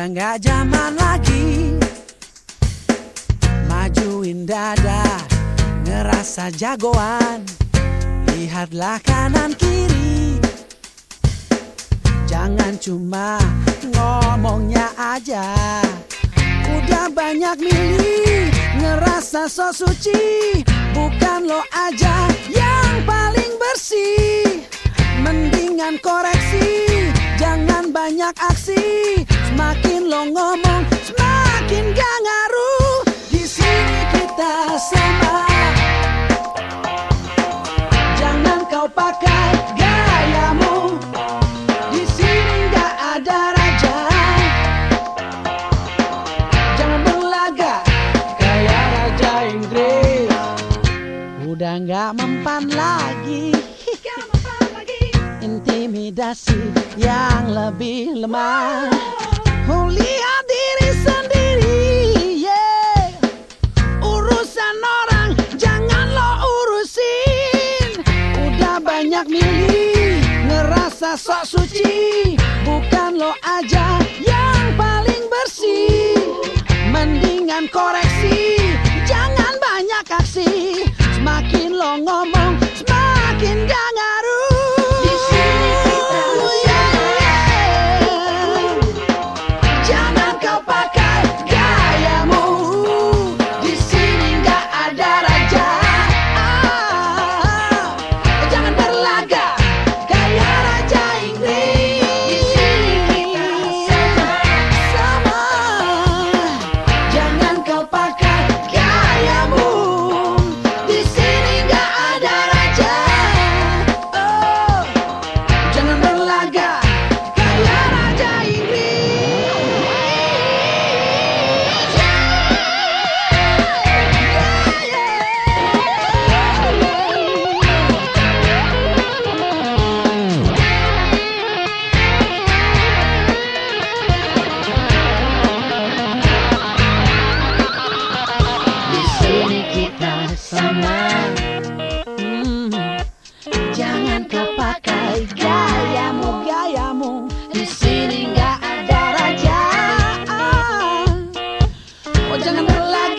Udah nggak zaman lagi. Majuin dada Ngerasa jagoan. Lihatlah kanan kiri. Jangan cuma ngomongnya aja. Udah banyak milih Ngerasa so suci. Bukan lo aja yang paling bersih. Mendingan koreksi Jangan banyak aksi lo ngomong Semakin gak ngaruh. Di sini kita sama Jangan kau pakai gayamu. Di sini gak ada raja. Jangan berlagak Kayak raja Inggris. Udah gak mempan lagi. Intimidasi yang lebih lemah Lihat diri sendiri. Urusan orang jangan lo urusin. Udah banyak milih Ngerasa sok suci. Bukan lo aja yang paling bersih. Mendingan koreksi Jangan banyak aksi. Semakin lo ngomong jangan berlalu